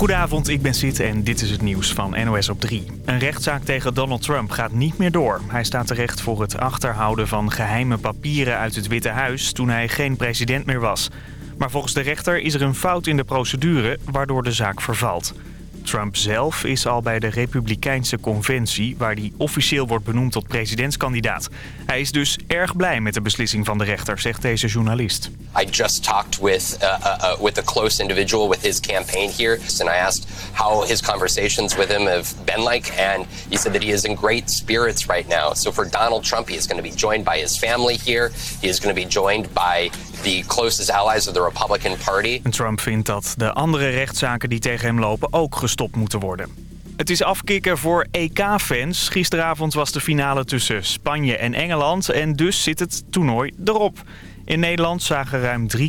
Goedenavond, ik ben Sid en dit is het nieuws van NOS op 3. Een rechtszaak tegen Donald Trump gaat niet meer door. Hij staat terecht voor het achterhouden van geheime papieren uit het Witte Huis... toen hij geen president meer was. Maar volgens de rechter is er een fout in de procedure, waardoor de zaak vervalt. Trump zelf is al bij de Republikeinse conventie... waar hij officieel wordt benoemd tot presidentskandidaat. Hij is dus erg blij met de beslissing van de rechter, zegt deze journalist. I just talked with, uh, uh, uh, with a close individual with his campaign here... and I asked how his conversations with him have been like... and he said that he is in great spirits right now. So for Donald Trump, he is going to be joined by his family here. He is going to be joined by the closest allies of the Republican Party. En Trump vindt dat de andere rechtszaken die tegen hem lopen ook gestopt moeten worden. Het is afkicken voor EK-fans. Gisteravond was de finale tussen Spanje en Engeland en dus zit het toernooi erop. In Nederland zagen ruim 3,6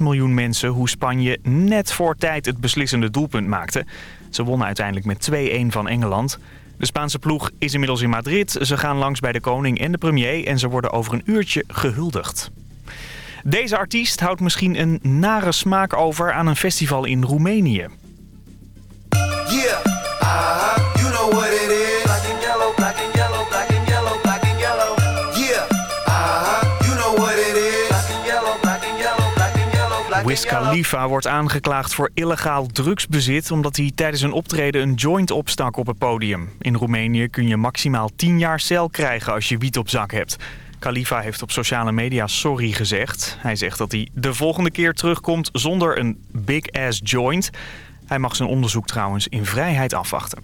miljoen mensen hoe Spanje net voor tijd het beslissende doelpunt maakte. Ze wonnen uiteindelijk met 2-1 van Engeland. De Spaanse ploeg is inmiddels in Madrid. Ze gaan langs bij de koning en de premier en ze worden over een uurtje gehuldigd. Deze artiest houdt misschien een nare smaak over aan een festival in Roemenië. Wiz and yellow. Khalifa wordt aangeklaagd voor illegaal drugsbezit... omdat hij tijdens een optreden een joint opstak op het podium. In Roemenië kun je maximaal 10 jaar cel krijgen als je wiet op zak hebt. Khalifa heeft op sociale media sorry gezegd. Hij zegt dat hij de volgende keer terugkomt zonder een big-ass joint. Hij mag zijn onderzoek trouwens in vrijheid afwachten.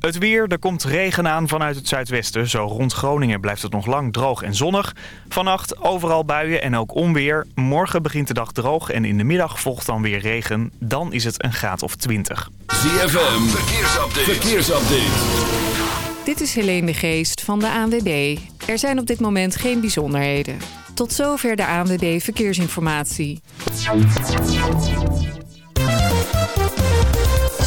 Het weer, er komt regen aan vanuit het zuidwesten. Zo rond Groningen blijft het nog lang droog en zonnig. Vannacht overal buien en ook onweer. Morgen begint de dag droog en in de middag volgt dan weer regen. Dan is het een graad of 20. ZFM, verkeersupdate. verkeersupdate. Dit is Helene de Geest van de ANWB. Er zijn op dit moment geen bijzonderheden. Tot zover de ANWB Verkeersinformatie.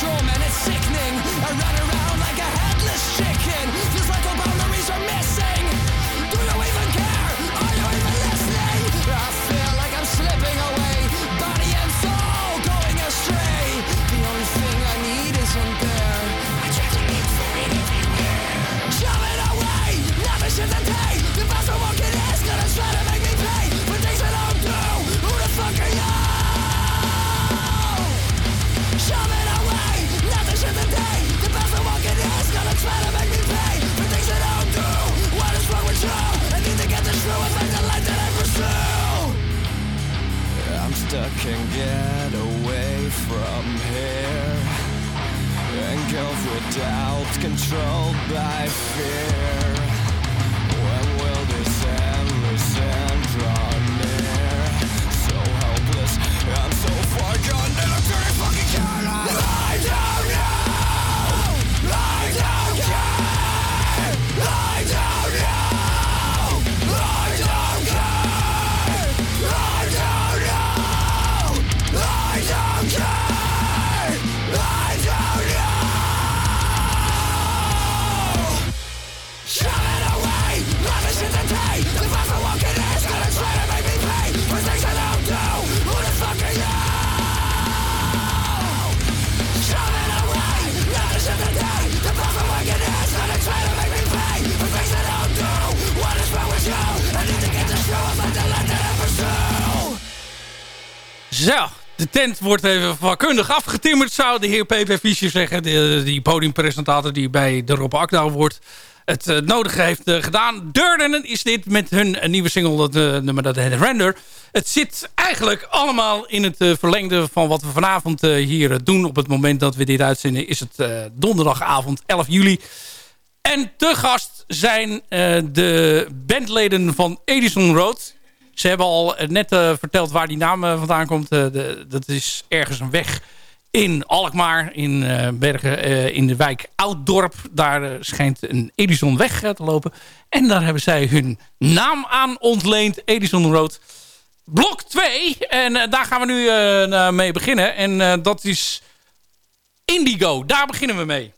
Control, man, it's monster can get away from here. And goes without controlled by fear. Zo, de tent wordt even vakkundig afgetimmerd, zou de heer P.P. Fischer zeggen. Die podiumpresentator die bij de Rob Akda wordt het uh, nodige heeft uh, gedaan. Durden is dit met hun nieuwe single, dat uh, nummer dat heet Render. Het zit eigenlijk allemaal in het verlengde van wat we vanavond hier doen. Op het moment dat we dit uitzenden is het donderdagavond 11 juli. En te gast zijn de bandleden van Edison Road. Ze hebben al net verteld waar die naam vandaan komt. De, dat is ergens een weg in Alkmaar, in Bergen, in de wijk Ouddorp. Daar schijnt een Edison weg te lopen. En daar hebben zij hun naam aan ontleend. Edison Road. Blok 2. En daar gaan we nu mee beginnen. En dat is Indigo. Daar beginnen we mee.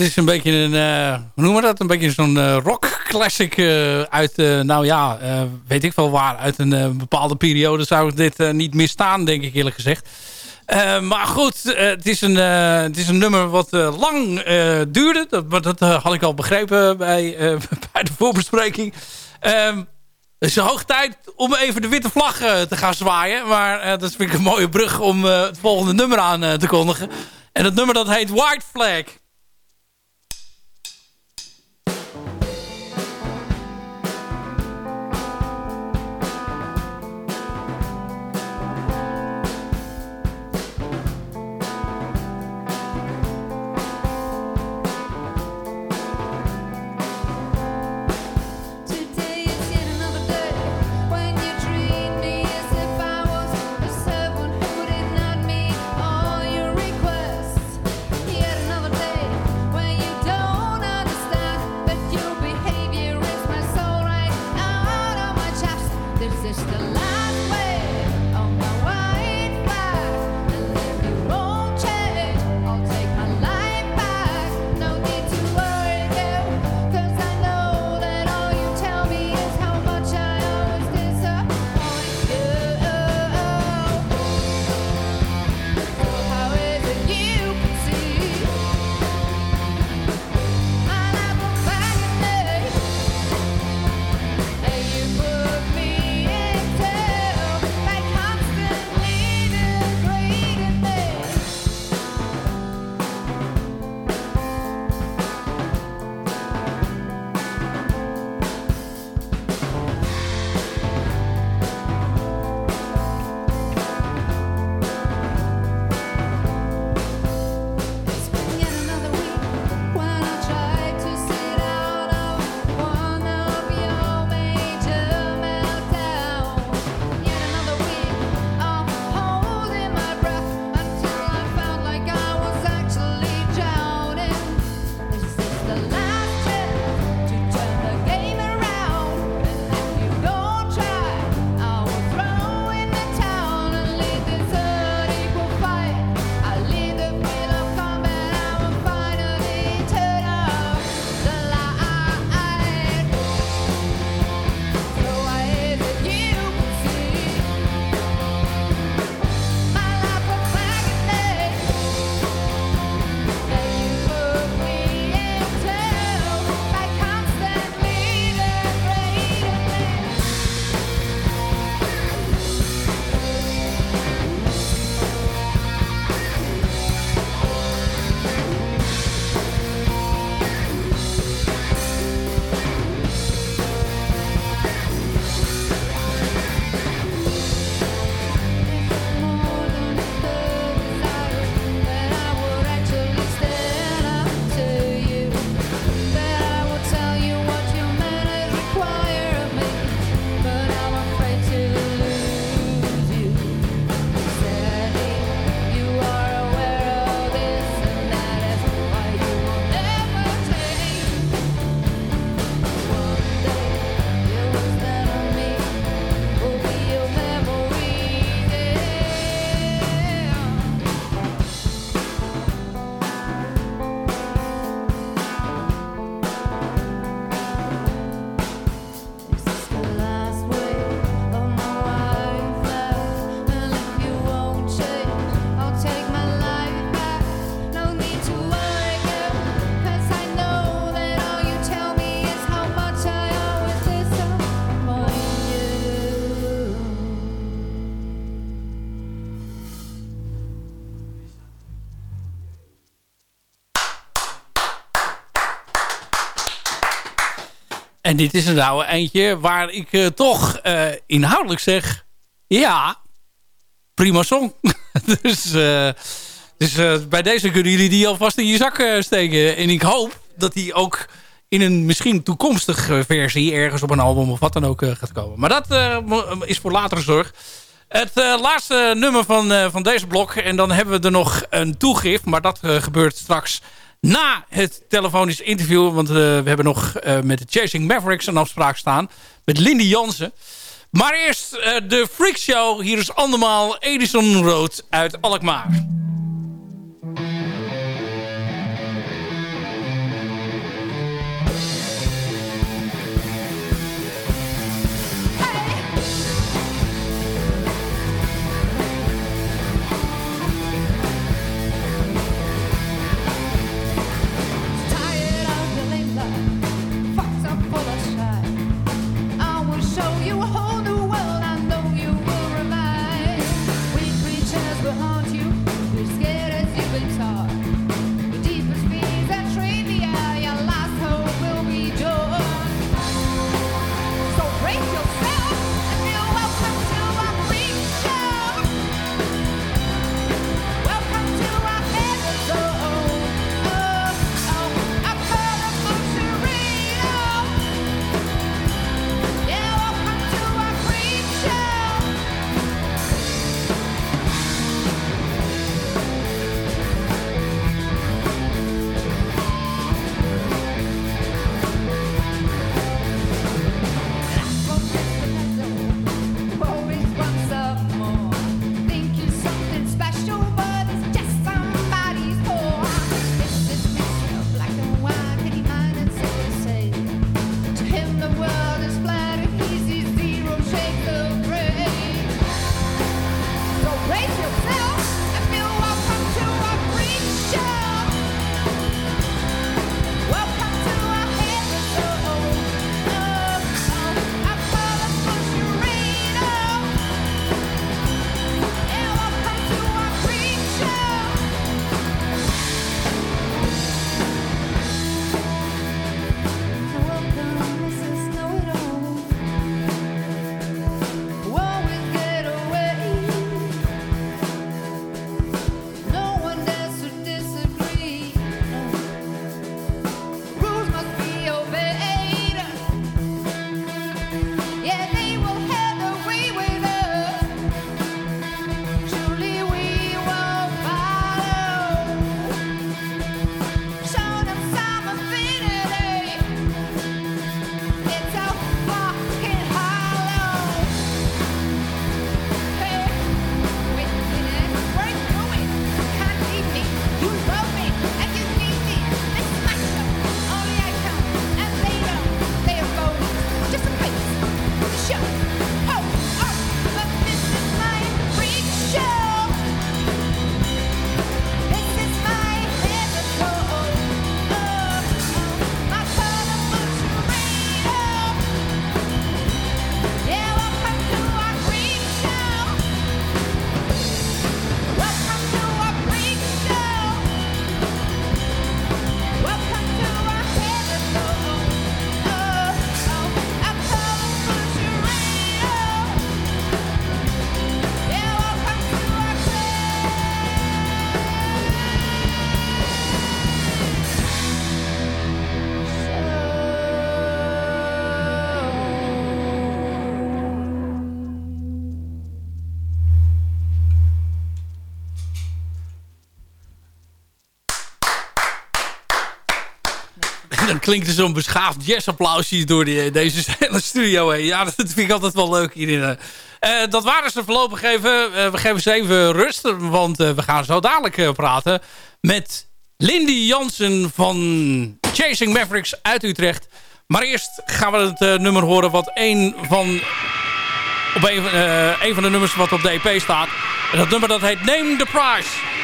Het is een beetje een, uh, hoe noemen we dat? Een beetje zo'n uh, rock classic uh, uit, nou ja, weet ik wel waar. Uit een bepaalde periode zou dit niet misstaan, denk ik eerlijk gezegd. maar goed, het, is een, het is een nummer wat lang duurde. Dat, dat had ik al begrepen bij, bij de voorbespreking. Um, het is hoog tijd om even de witte vlag te gaan zwaaien. Maar dat vind ik een mooie brug om het volgende nummer aan te kondigen. En dat nummer dat heet White Flag. En dit is een oude eindje waar ik uh, toch uh, inhoudelijk zeg... Ja, prima song. dus uh, dus bij deze kunnen jullie die alvast in je zak steken. En ik hoop dat die ook in een misschien toekomstige versie... ergens op een album of wat dan ook gaat komen. Maar dat is voor latere zorg. Het laatste nummer van, van deze blok. En dan hebben we er nog een toegift. Maar dat gebeurt straks na het telefonisch interview. Want uh, we hebben nog uh, met de Chasing Mavericks een afspraak staan. Met Lindy Jansen. Maar eerst uh, de Freak Show. Hier is andermaal Edison Road uit Alkmaar. Klinkt er zo'n beschaafd jazzapplausje door die, deze hele studio heen. Ja, dat vind ik altijd wel leuk hierin. Uh, dat waren ze voorlopig even. we geven ze even rust, want we gaan zo dadelijk praten met Lindy Jansen van Chasing Mavericks uit Utrecht. Maar eerst gaan we het nummer horen wat een van een van de nummers wat op de EP staat. En dat nummer dat heet Name the Price.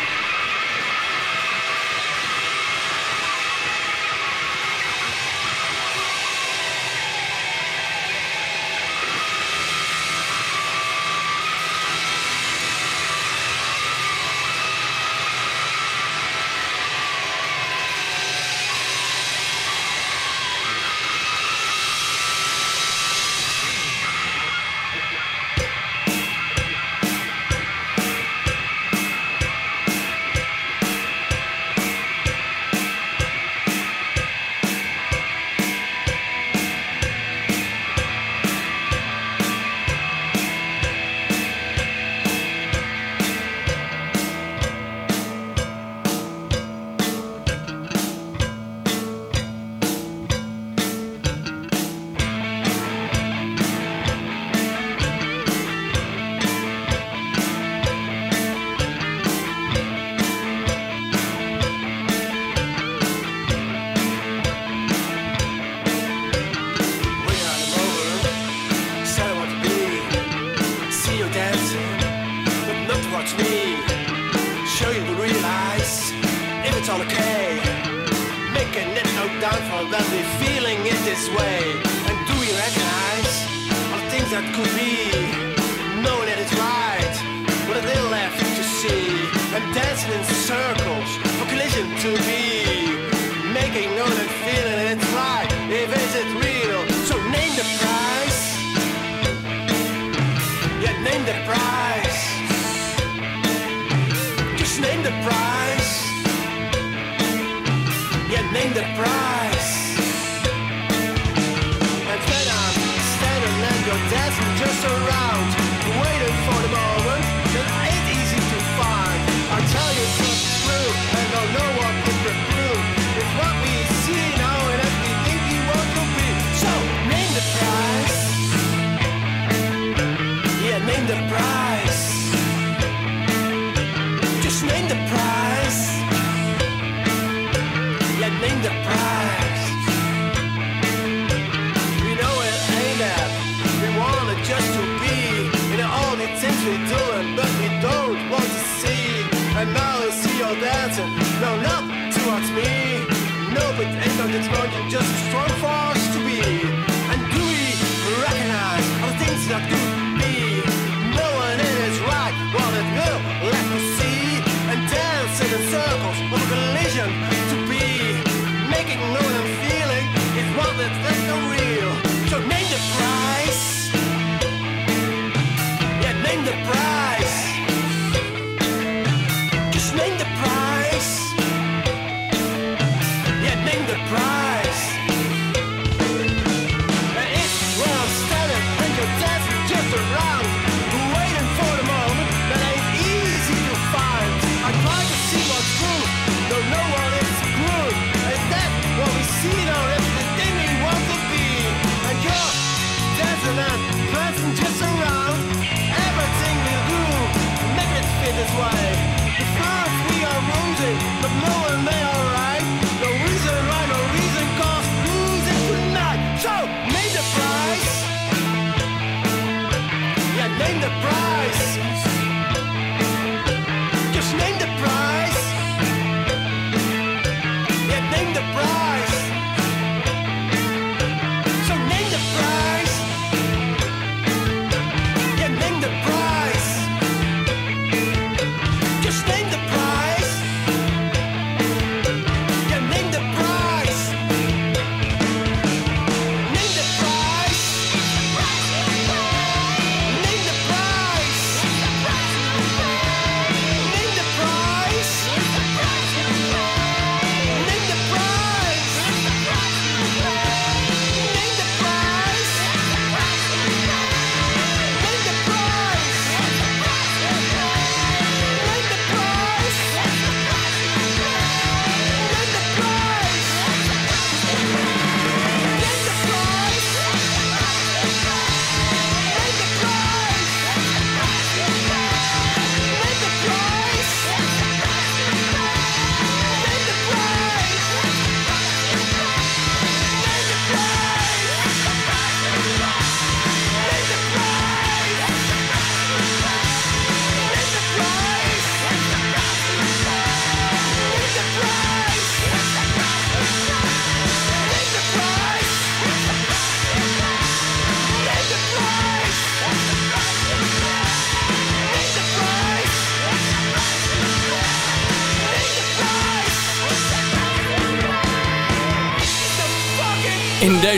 surround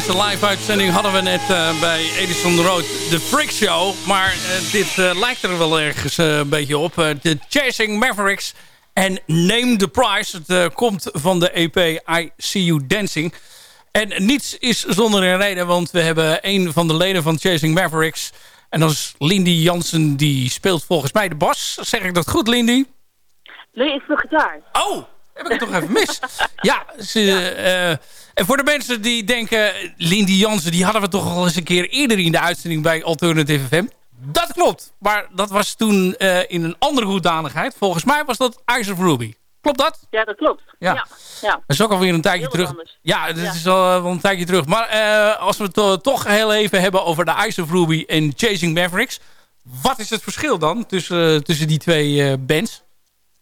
In deze live-uitzending hadden we net uh, bij Edison Road de Freak Show. Maar uh, dit uh, lijkt er wel ergens een beetje op. De Chasing Mavericks en Name the Price. Het komt van de EP I See You Dancing. En niets is zonder een reden, want we hebben een van de leden van Chasing Mavericks. En dat is Lindy Jansen, die speelt volgens mij de bas. Zeg ik dat goed, Lindy? Nee, ik speel gitaar. Oh, heb ik het toch even mis. Ja, ze, uh, en voor de mensen die denken... Lindy Jansen, die hadden we toch al eens een keer eerder in de uitzending bij Alternative FM. Dat klopt. Maar dat was toen uh, in een andere hoedanigheid. Volgens mij was dat Ice of Ruby. Klopt dat? Ja, dat klopt. Ja. ja, ja. Dat is ook alweer een tijdje terug. Anders. Ja, dat ja. is al wel een tijdje terug. Maar uh, als we het to toch heel even hebben over de Ice of Ruby en Chasing Mavericks. Wat is het verschil dan tussen, tussen die twee bands?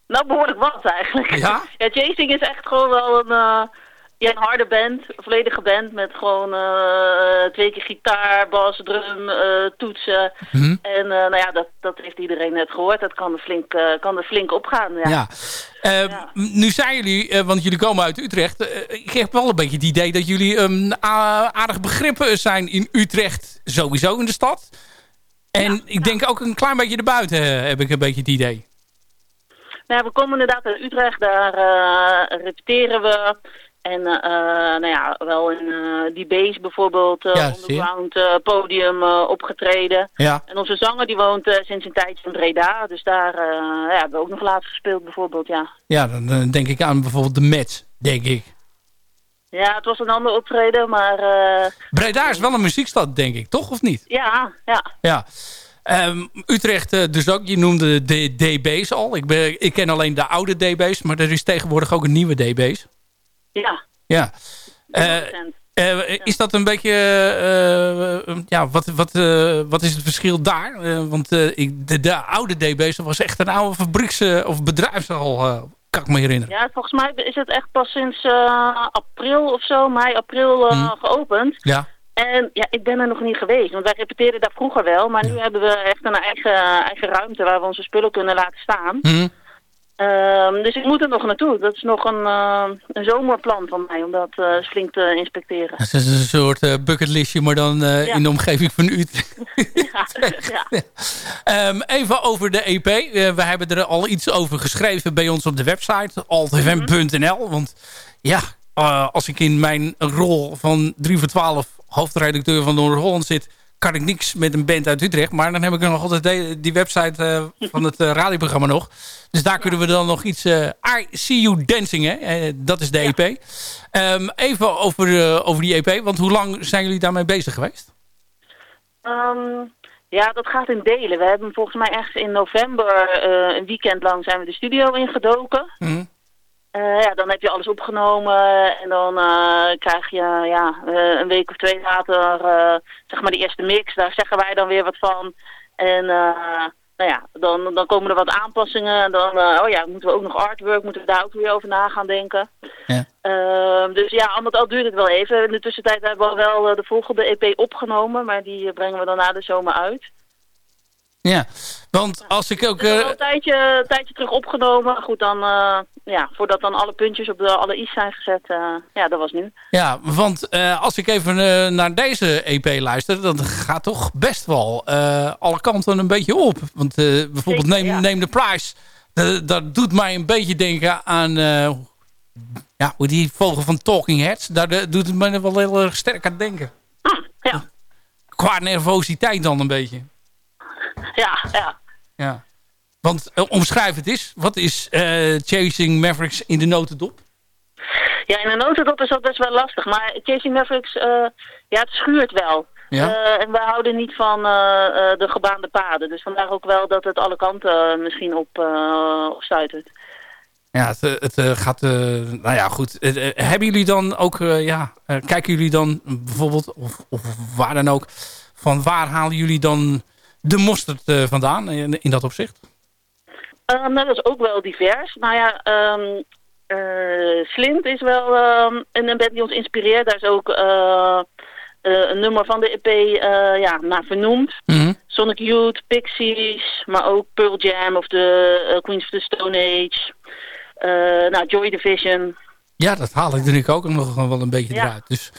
Nou, behoorlijk wat eigenlijk. Ja? ja, Chasing is echt gewoon wel een, uh, ja, een harde band, een volledige band met gewoon uh, twee keer gitaar, bas, drum, uh, toetsen. Mm En nou ja, dat, dat heeft iedereen net gehoord. Dat kan er flink, kan er flink opgaan. Ja. ja. ja. Nu zijn jullie, want jullie komen uit Utrecht. ik heb wel een beetje het idee dat jullie um, aardig begrippen zijn in Utrecht, sowieso in de stad. En ik denk ook een klein beetje erbuiten heb ik een beetje het idee. Nou, we komen inderdaad uit Utrecht, daar uh, repeteren we. En uh, nou ja, wel in uh, die base bijvoorbeeld, uh, ja, underground podium opgetreden. Ja. En onze zanger die woont sinds een tijdje in Breda, dus daar ja, hebben we ook nog laatst gespeeld bijvoorbeeld, ja. Ja, dan denk ik aan bijvoorbeeld de Met, denk ik. Ja, het was een ander optreden, maar... Breda is wel een muziekstad, denk ik, toch? Of niet? Ja, ja. Ja. Um, Utrecht uh, dus ook. Je noemde de DB's al. Ik, ben, ik ken alleen de oude DB's. Maar er is tegenwoordig ook een nieuwe DB's. Ja. Ja. Uh, uh, is dat een beetje... ja, wat, wat, wat is het verschil daar? want ik, de, de, oude DB's was echt een oude fabrieks- of bedrijfshal, kan ik me herinneren. Ja, volgens mij is het echt pas sinds april of zo, mei, april hmm. geopend. Ja. En ja, ik ben er nog niet geweest, want wij repeteerden daar vroeger wel. Maar nu hebben we echt een eigen, eigen ruimte waar we onze spullen kunnen laten staan. Mm. Um, dus ik moet er nog naartoe. Dat is nog een, uh, een zomerplan van mij om dat uh, flink te inspecteren. Dat is een soort uh, bucketlistje, maar dan ja. in de omgeving van Utrecht. ja, ja. Um, even over de EP. we hebben er al iets over geschreven bij ons op de website. altfm.nl. Want ja, als ik in mijn rol van 3 voor 12 hoofdredacteur van Noord-Holland zit... kan ik niks met een band uit Utrecht. Maar dan heb ik nog altijd die website uh, van het uh, radioprogramma nog. Dus daar kunnen we dan nog iets... Uh, I See You Dancing, hè? dat is de EP. Um, even over, over die EP, want hoe lang zijn jullie daarmee bezig geweest? Um, ja, dat gaat in delen. We hebben volgens mij echt in november een weekend lang zijn we de studio ingedoken. Mm. Uh, ja, dan heb je alles opgenomen en dan uh, krijg je ja, uh, een week of twee later zeg maar de eerste mix. Daar zeggen wij dan weer wat van. En nou ja, dan, dan komen er wat aanpassingen. En dan, oh ja, moeten we ook nog artwork, moeten we daar ook weer over na gaan denken. Ja. Ehm, dus ja, al met al duurt het wel even. In de tussentijd hebben we wel de volgende EP opgenomen, maar die brengen we dan na de zomer uit. Ja, want als ik ook... Uh... een tijdje, tijdje terug opgenomen. Goed, dan, ja, voordat dan alle puntjes op de alle i's zijn gezet. Uh, ja, dat was nu. Ja, want als ik even naar deze EP luister, dan gaat toch best wel alle kanten een beetje op. Want bijvoorbeeld Zeker, neem, neem de Price. dat doet mij een beetje denken aan... ja, hoe die vogel van Talking Heads. Daar doet het me wel heel erg sterk aan denken. Ah, ja. Qua nervositeit dan een beetje. Ja, ja. ja. Want uh, omschrijf het eens. Wat is uh, Chasing Mavericks in de notendop? Ja, in de notendop is dat best wel lastig. Maar Chasing Mavericks, uh, ja, het schuurt wel. Ja? en wij houden niet van de gebaande paden. Dus vandaar ook wel dat het alle kanten misschien op, stuitert. Ja, het, het gaat... nou ja, goed. hebben jullie dan ook... ja, kijken jullie dan bijvoorbeeld... Of, of waar dan ook... Van waar halen jullie dan de mosterd uh, vandaan in, in, dat opzicht? Um, dat is ook wel divers. Nou ja, um, uh, Slint is wel um, een band die ons inspireert. Daar is ook uh, een nummer van de EP ja, naar vernoemd. Mm -hmm. Sonic Youth, Pixies, maar ook Pearl Jam of de Queens of the Stone Age. nou, Joy Division. Ja, dat haal ik natuurlijk ook nog wel een beetje ja. eruit. Dus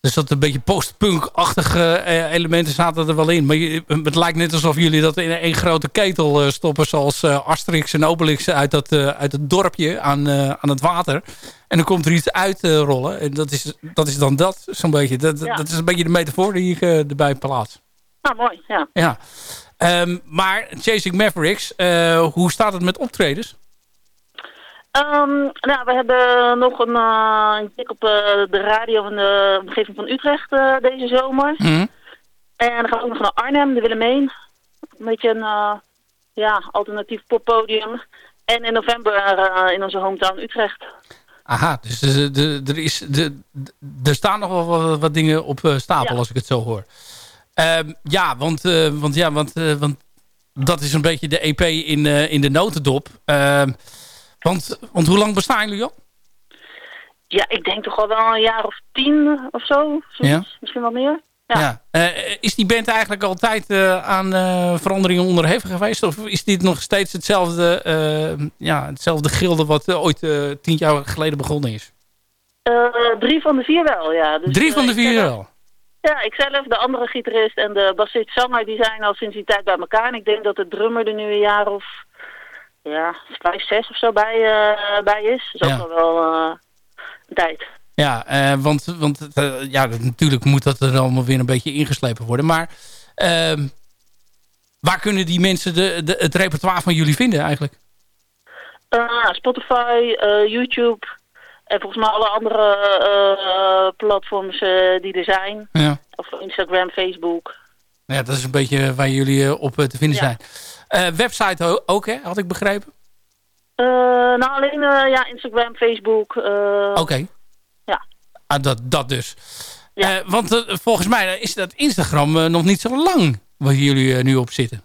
Dus dat een beetje post-punk-achtige eh, elementen zaten er wel in. Maar je, het lijkt net alsof jullie dat in één grote ketel eh, stoppen... zoals eh, Asterix en Obelix uit, dat, uit het dorpje aan, aan het water. En dan komt er iets uitrollen. en dat is, dat is dan dat, zo'n beetje. Dat, Ja. dat is een beetje de metafoor die ik erbij plaats. Nou, mooi, ja. Ja. Ehm, maar Chasing Mavericks, hoe staat het met optredens? Ehm, nou, we hebben nog een, een tik op eh, de radio in de omgeving van Utrecht eh, deze zomer. Mhm. En dan gaan we ook nog naar Arnhem, de Willemeen. Een beetje een ja, alternatief poppodium. En in november in onze hometown Utrecht. Aha, dus de, de, er, is, de, er staan nog wel wat, dingen op stapel Ja. als ik het zo hoor. Ehm, ja, want, want, ja want, want dat is een beetje de EP in, in de notendop. Want, want hoe lang bestaan jullie al? Ja, ik denk toch al wel een jaar of tien of zo. Ja. Misschien wel meer. Ja. Eh, is die band eigenlijk altijd eh, aan eh, veranderingen onderhevig geweest? Of is dit nog steeds hetzelfde, ja, hetzelfde gilde wat ooit tien jaar geleden begonnen is? Drie van de vier wel, ja. Dus, Drie van de vier zelf- wel? Ja, ikzelf, de andere gitarist en de bassist-zanger, die zijn al sinds die tijd bij elkaar. En ik denk dat de drummer er nu een jaar of ja, vijf, zes of zo bij, eh, bij is. Dus Ja. ook al wel eh, een tijd. Ja, eh, want, want ja, natuurlijk moet dat er allemaal weer een beetje ingeslepen worden. Maar ehm, waar kunnen die mensen de, de, het repertoire van jullie vinden eigenlijk? Spotify, YouTube en volgens mij alle andere platforms die er zijn. Ja. Of Instagram, Facebook. ja, dat is een beetje waar jullie op te vinden Ja. zijn. Eh, website ook, hè? Had ik begrepen? Eh, nou, alleen eh, ja, Instagram, Facebook. Oké. Ja. Ah, dat, dat dus. Ja. Want volgens mij is dat Instagram nog niet zo lang waar jullie nu op zitten.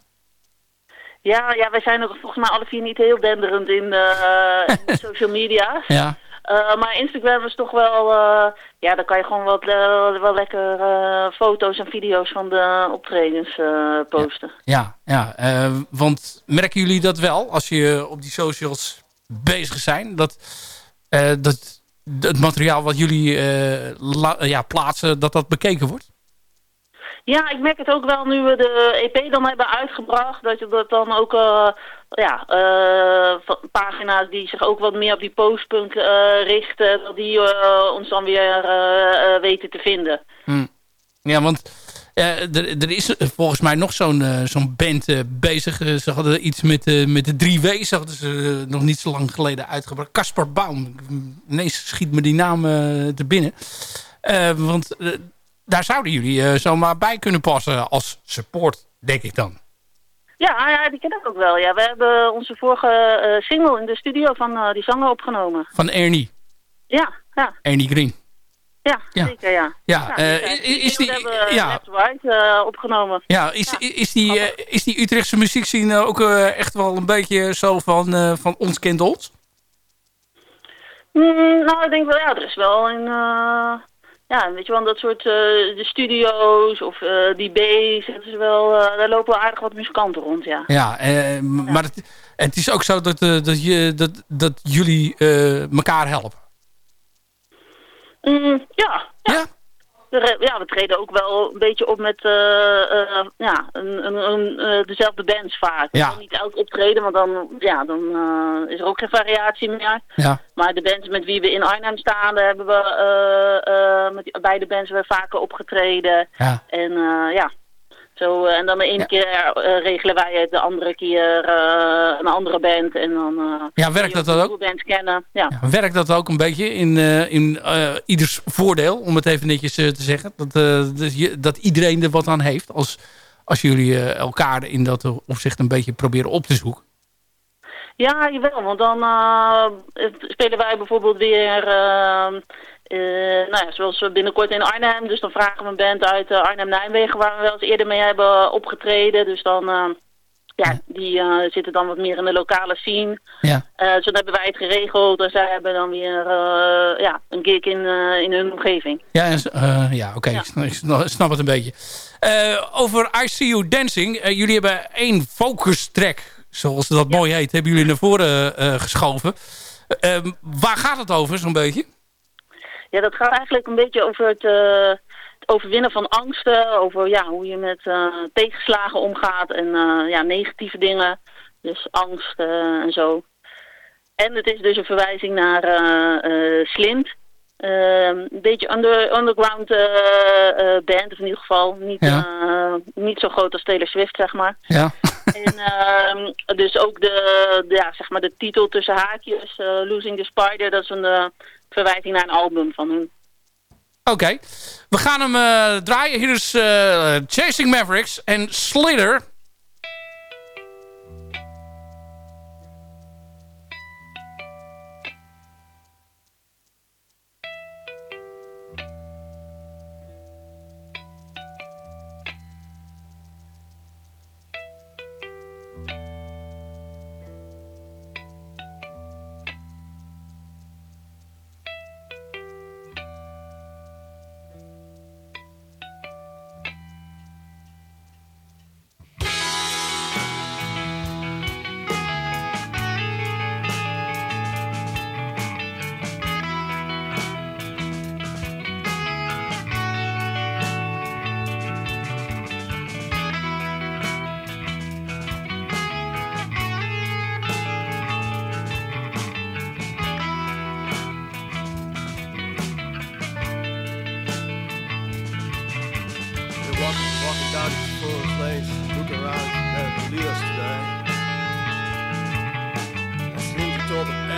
Ja, ja, wij zijn er volgens mij alle vier niet heel denderend in, eh, in social media. Ja. Eh, maar Instagram is toch wel, eh, ja, daar kan je gewoon wat, eh, wel lekker foto's en video's van de optredens posten. Ja, ja want merken jullie dat wel als je op die socials bezig zijn? Dat, dat het materiaal wat jullie la- ja, plaatsen, dat dat bekeken wordt? Ja, ik merk het ook wel nu we de EP dan hebben uitgebracht, dat je dat dan ook, ja, van pagina's die zich ook wat meer op die postpunk eh, richten, dat die eh, ons dan weer weten te vinden. Ja, want er, is volgens mij nog zo'n zo'n band bezig. Ze hadden iets met, met de 3W's, hadden ze nog niet zo lang geleden uitgebracht. Caspar Baum. Ineens schiet me die naam te binnen. Want daar zouden jullie zomaar bij kunnen passen als support, denk ik dan. Ja, ja, die ken ik ook wel. Ja, we hebben onze vorige eh, single in de studio van eh, die zanger opgenomen. Van Ernie. Ja, ja, Ernie Green. ja, Ja. zeker, ja. Ja, eh, zijn- is- is die- hebben ja. Right opgenomen. Ja, is, is, die, is die Utrechtse muziekscene ook echt wel een beetje zo van, van ons ons? Mm, nou, ik denk wel, ja, er is wel een, ja, weet je wel, dat soort, eh, de studio's of eh, die B's, het is wel, eh, daar lopen wel aardig wat muzikanten rond, ja. Ja, m- maar het, het is ook zo dat, dat, je, dat, dat jullie elkaar helpen. Mm, ja, Ja? Ja, we treden ook wel een beetje op met eh, eh, ja, een, een, een, eh, dezelfde bands vaak. Ja. Niet elk optreden, want dan, ja, dan is er ook geen variatie meer. Ja. Maar de bands met wie we in Arnhem staan, daar hebben we met die- beide bands weer vaker opgetreden. Ja. En ja, zo, eh, en dan de ene keer eh, regelen wij het, de andere keer eh, een andere band. En dan Ja, werkt dat ook? bands kennen. Ja. Ja, werkt dat ook een beetje in, in ieders voordeel, om het even netjes te zeggen? Dat, eh, dus je, dat iedereen er wat aan heeft als, als jullie elkaar in dat opzicht een beetje proberen op te zoeken. Ja, jawel, want dan spelen wij bijvoorbeeld weer, eh, nou ja, zoals we binnenkort in Arnhem. Dus dan vragen we een band uit eh, Arnhem-Nijmegen waar we wel eens eerder mee hebben opgetreden. Dus dan, eh, ja, die zitten dan wat meer in de lokale scene. Ja. Eh, dus dan hebben wij het geregeld en zij hebben dan weer ja, een gig in, in hun omgeving. Ja, ja oké, Ja. ik sna- ik sna- snap het een beetje. Over I See You Dancing. jullie hebben één focus track, zoals dat mooi heet, hebben jullie naar voren geschoven. Eh, waar gaat het over zo'n beetje? Ja, dat gaat eigenlijk een beetje over het, eh, het overwinnen van angsten. Over ja, hoe je met eh, tegenslagen omgaat en eh, ja, negatieve dingen. Dus angst en zo. En het is dus een verwijzing naar Slint. Ehm, een beetje under, underground band, of in ieder geval niet, niet zo groot als Taylor Swift, zeg maar. Ja. en ehm, dus ook de, ja, zeg maar de titel tussen haakjes, Losing the Spider, dat is een verwijzing naar een album van hun. Oké, we gaan hem uh, draaien. Hier is uh, Chasing Mavericks en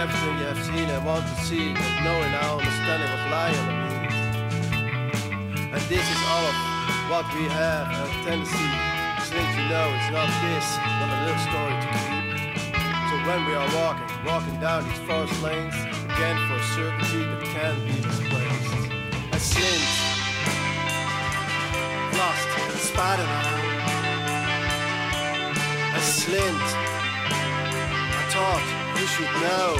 everything you have seen and want to see, but knowing our understanding was lying on me. And this is all of what we have a tendency. Since you know it's not this, but a little story to keep. So when we are walking, walking down these forest lanes, again for certainty that can be displaced. And since lost Spider-Man, a slint, I taught you should know.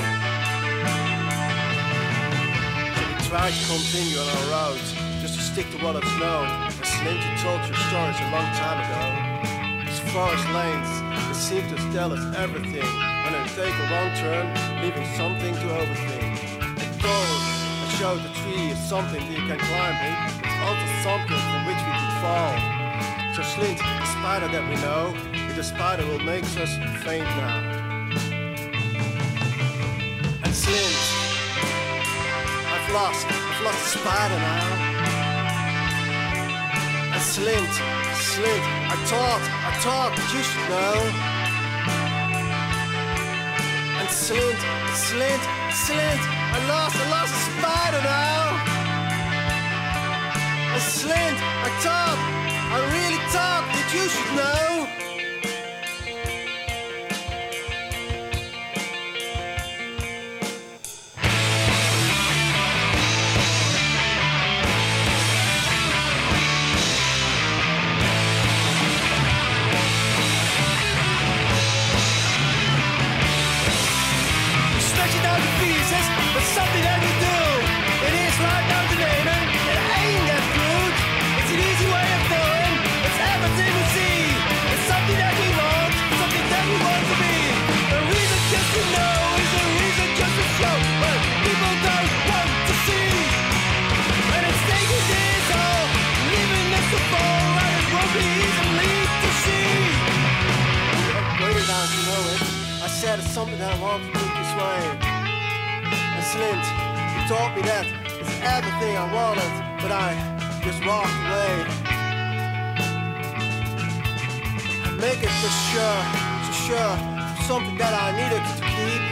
We tried to continue on our road, just to stick to what I've known. As slinger told your stories a long time ago. These forest lanes, they seem to tell us everything. When they take a wrong turn, leaving something to overthink. It goes and shows the tree is something that you can climb in. It's also something from which we could fall. So slint, the spider that we know, is the spider who makes us faint now. Slint, I've lost, I've lost the spider now. I Slint, Slint, I thought, I that you should know. And Slint, Slint, Slint, I lost, I lost the spider now. I slint, I talk, I really talk that you should know. Something that I want to make this way. And Slint, you taught me that it's everything I wanted, but I just walked away. And make it for sure, for sure, something that I needed to keep.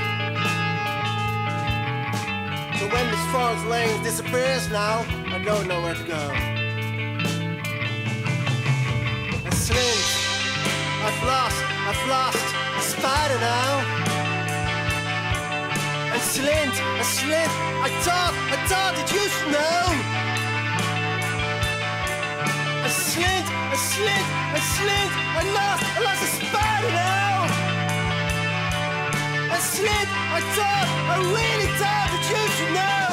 So when this forest lane disappears now, I don't know where to go. Slint, I've lost, I've lost a spider now slint, a slint. I thought, I thought that you should know. A slint, a slint, a slint. I lost, I lost a spider now. A slint, I thought, I really thought that you should know.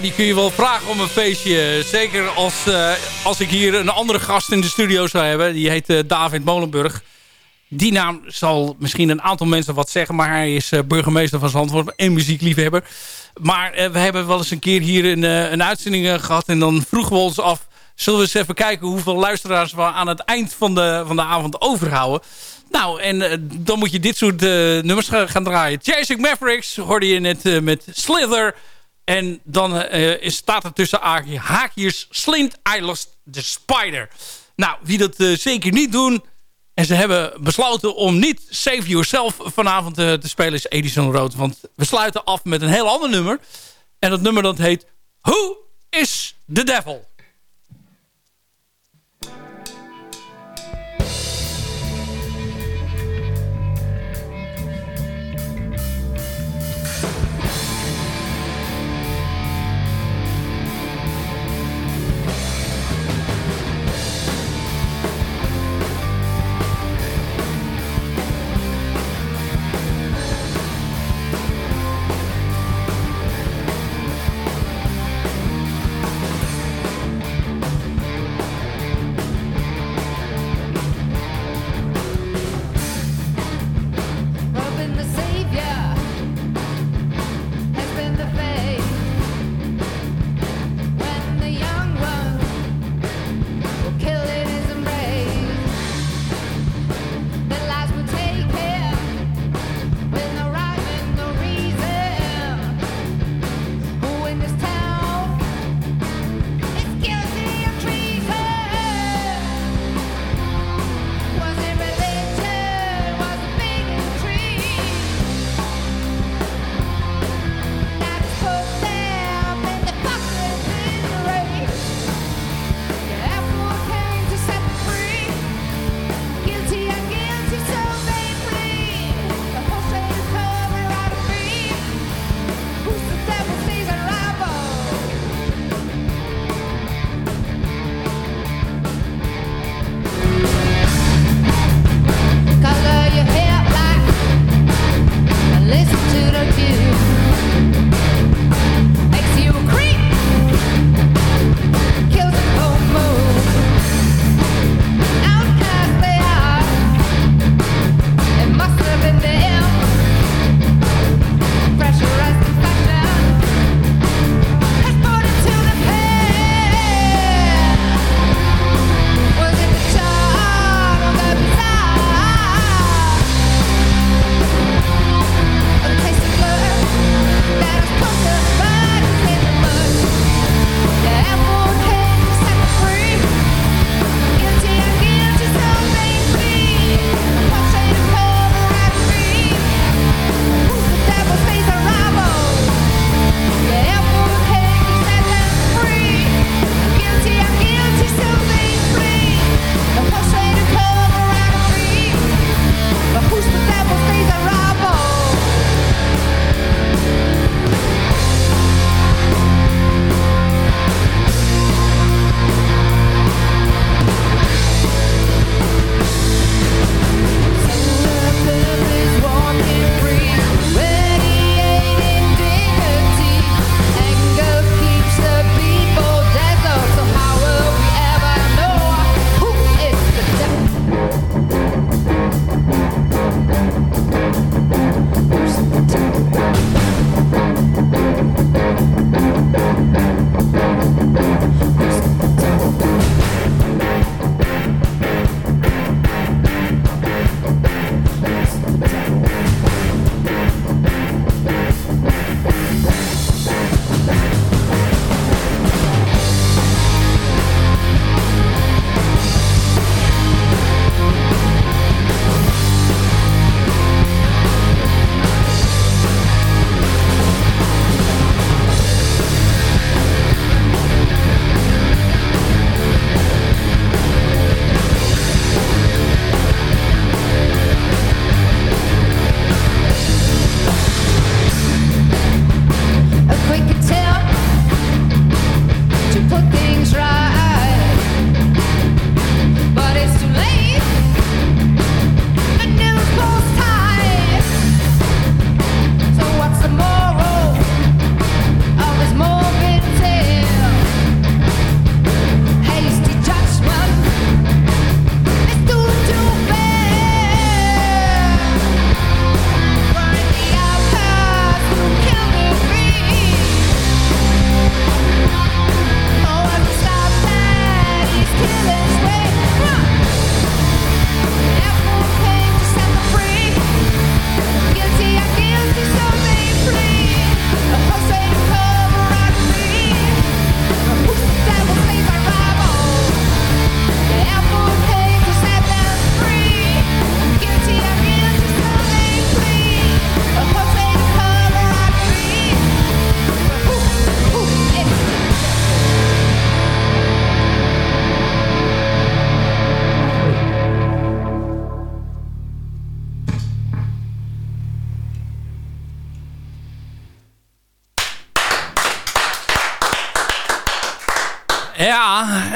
Die kun je wel vragen om een feestje. Zeker als, uh, als ik hier een andere gast in de studio zou hebben. Die heet uh, David Molenburg. Die naam zal misschien een aantal mensen wat zeggen. Maar hij is uh, burgemeester van Zandvoort en muziekliefhebber. Maar we hebben wel eens een keer hier een, een uitzending gehad. En dan vroegen we ons af... Zullen we eens even kijken hoeveel luisteraars we aan het eind van de, van de avond overhouden. Nou, en dan moet je dit soort nummers gaan draaien. Chasing Mavericks hoorde je net met Slither... En dan uh, staat er tussen haakjes Slint Lost the Spider. Nou, wie dat uh, zeker niet doen... en ze hebben besloten om niet Save Yourself vanavond uh, te spelen... is Edison Road. Want we sluiten af met een heel ander nummer. En dat nummer dat heet Who is the Devil?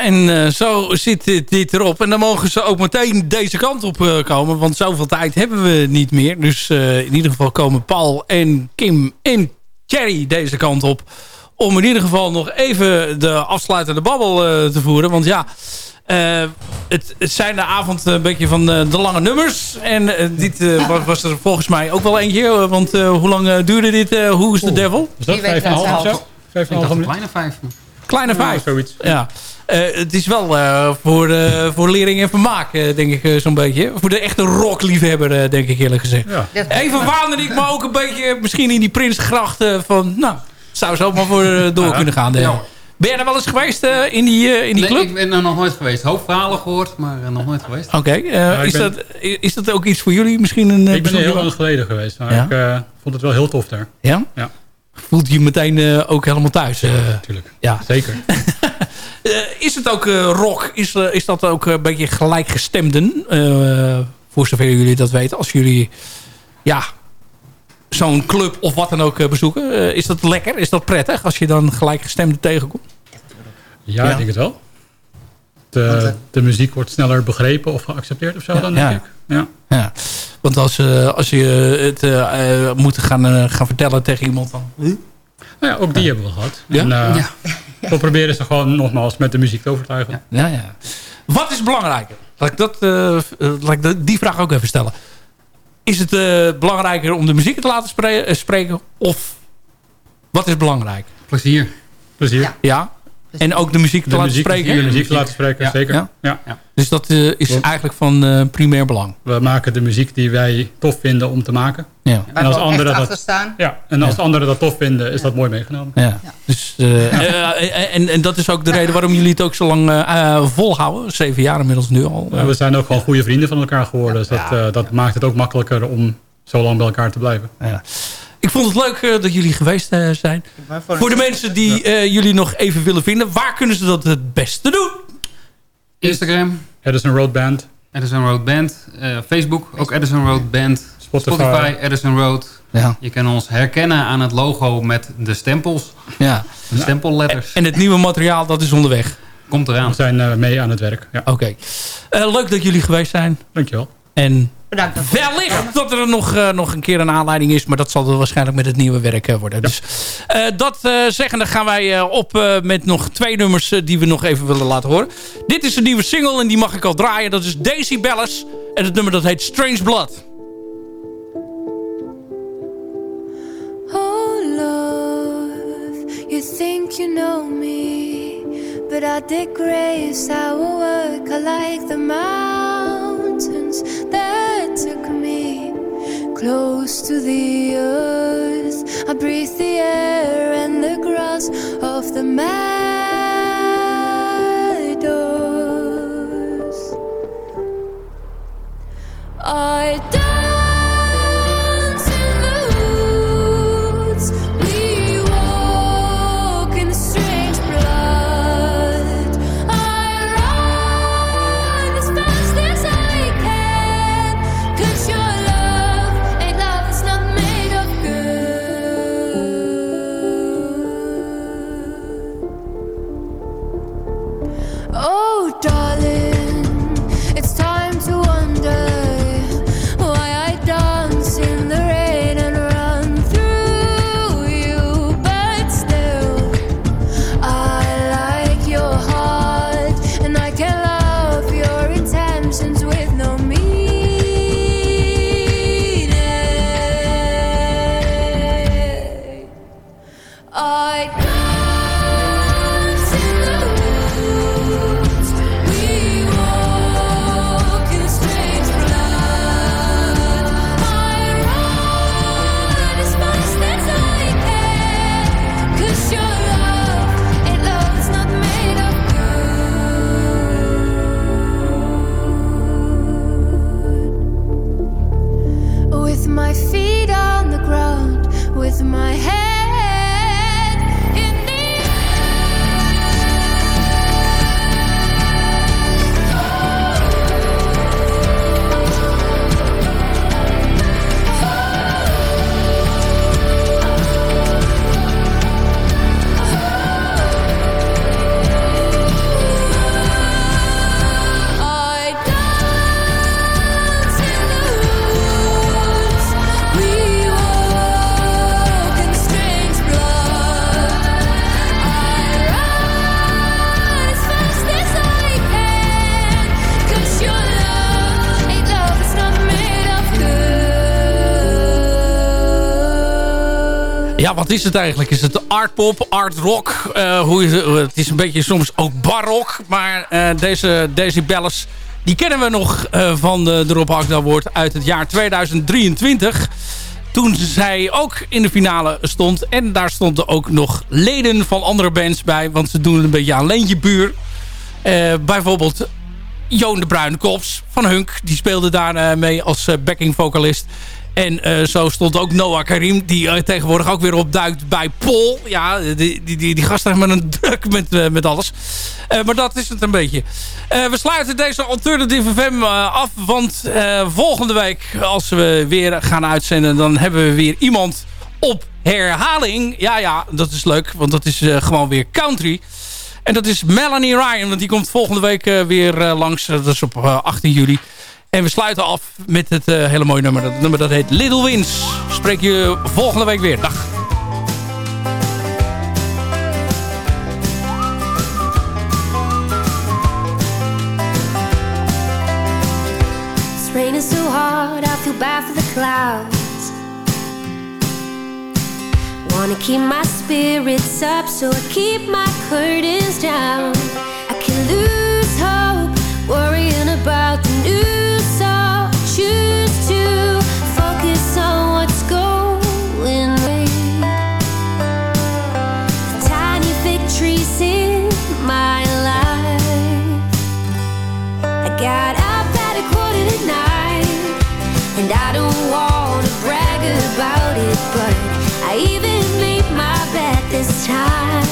En eh, zo zit dit, dit erop. En dan mogen ze ook meteen deze kant op eh, komen. Want zoveel tijd hebben we niet meer. Dus eh, in ieder geval komen Paul en Kim en Thierry deze kant op. Om in ieder geval nog even de afsluitende babbel te voeren. Want ja, het, het zijn de avond een beetje van de lange nummers. En dit was, was, er volgens mij ook wel eentje. want hoe lang duurde dit? Hoe is de Devil? Is dat vijf en een half of zo? Vijf en een half Kleine vijf. Kleine vijf. zoiets. Ja. Uh, het is wel uh, voor, uh, voor lering en vermaak, denk ik zo'n beetje. Voor de echte rockliefhebber, denk ik eerlijk gezegd. Ja. Even waande ik me ook een beetje misschien in die Prinsgracht van... Nou, zou zo maar voor door kunnen gaan. Ja. Ben jij er wel eens geweest in die, in die nee, club? ik ben er nog nooit geweest. Hoop verhalen gehoord, maar nog nooit geweest. Oké. is, ben... dat, is dat ook iets voor jullie? Misschien een, ik ben er heel lang geleden geweest. Maar ik vond het wel heel tof daar. Ja? Ja voelt je meteen uh, ook helemaal thuis. Uh, ja, natuurlijk. Ja. Zeker. uh, is het ook rock? Is, is dat ook een beetje gelijkgestemden? voor zover jullie dat weten. Als jullie ja, zo'n club of wat dan ook bezoeken. is dat lekker? Is dat prettig als je dan gelijkgestemden tegenkomt? Ja, ja, ik denk het wel. De, de muziek wordt sneller begrepen of geaccepteerd of zo dan, denk ik. Ja. ja. Want als, uh, als je het uh, moet gaan, gaan vertellen tegen iemand van... Nou ja, ook die hebben we gehad. Ja? En, ja. We proberen ze gewoon nogmaals met de muziek te overtuigen. Ja, ja. Wat is belangrijker? Laat ik, dat, laat ik die vraag ook even stellen. Is het belangrijker om de muziek te laten spreken? Of wat is belangrijk? Plezier. Plezier. Ja. En ook de muziek te de laten muziek, spreken? De muziek te laten spreken, zeker. Ja. Ja. Dus dat uh, is eigenlijk van uh, primair belang? We maken de muziek die wij tof vinden om te maken. Ja. En als anderen dat, staan. Ja, en als anderen dat tof vinden, is dat mooi meegenomen. Ja. Dus, uh, en, en dat is ook de reden waarom jullie het ook zo lang volhouden. Zeven jaar inmiddels nu al. we zijn ook gewoon goede vrienden van elkaar geworden. Dus dat, dat maakt het ook makkelijker om zo lang bij elkaar te blijven. Ja. Ik vond het leuk uh, dat jullie geweest uh, zijn. Voor de mensen die uh, jullie nog even willen vinden. Waar kunnen ze dat het beste doen? Instagram. Edison Road Band. Edison Road Band. Facebook. Ook Edison Road Band. Spotify. Spotify Edison Road. Ja. Je kan ons herkennen aan het logo met de stempels. Ja. De stempelletters. En, het nieuwe materiaal dat is onderweg. Komt eraan. We zijn mee aan het werk. Ja. Oké. Okay. leuk dat jullie geweest zijn. Dankjewel. En wellicht dat er nog, uh, nog een keer een aanleiding is. Maar dat zal er waarschijnlijk met het nieuwe werk uh, worden. Ja. Dus uh, dat zeggende gaan wij op met nog twee nummers die we nog even willen laten horen. Dit is een nieuwe single en die mag ik al draaien. Dat is Daisy Bellis. En het nummer dat heet Strange Blood. Oh love, you think you know me. But I dig grace, our work, I like the mountains that took me close to the earth. I breathe the air and the grass of the meadows. I dance wat is het eigenlijk? Is het art pop, art rock? Uh, hoe, het is een beetje soms ook barok. Maar uh, deze, deze Bellis, die kennen we nog uh, van de, de Rob Agda uit het jaar 2023. Toen zij ook in de finale stond. En daar stonden ook nog leden van andere bands bij. Want ze doen een beetje aan Leentje Buur. bijvoorbeeld Joon de Bruine Kops van Hunk. Die speelde daar mee als backing vocalist. En uh, zo stond ook Noah Karim, die uh, tegenwoordig ook weer opduikt bij Pol. Ja, die, die, die, een druk met, uh, met alles. maar dat is het een beetje. we sluiten deze Alternative FM af, want volgende week als we weer gaan uitzenden... dan hebben we weer iemand op herhaling. Ja, ja, dat is leuk, want dat is gewoon weer country. En dat is Melanie Ryan, want die komt volgende week weer langs. Dat is op 18 juli. En we sluiten af met het uh, hele mooie nummer. Dat nummer dat heet Little Wins. Spreek je volgende week weer. Dag. Raining so hard, I feel bad for the clouds. Wanna keep my spirits up, so I keep my curtains down. I can lose and I don't wanna brag about it, but I even made my bed this time.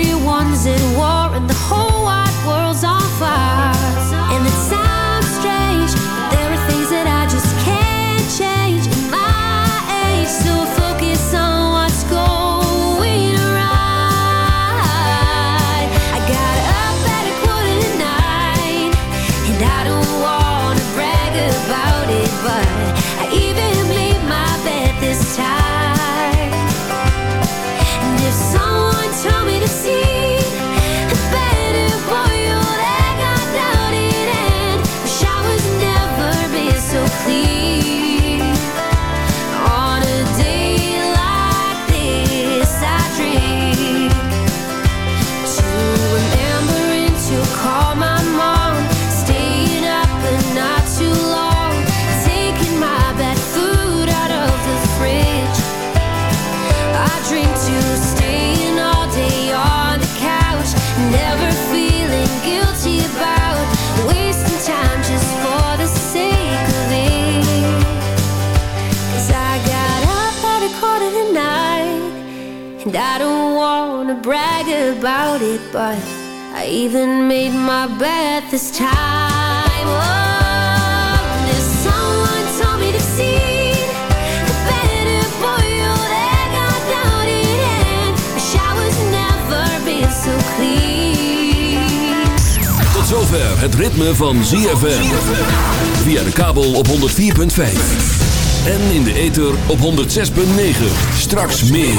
Everyone's at war about it, but I even made my bed this time. Oh, someone told me to see. Tot zover het ritme van ZFM. Via de kabel op 104.5. En in de ether op 106.9. Straks meer.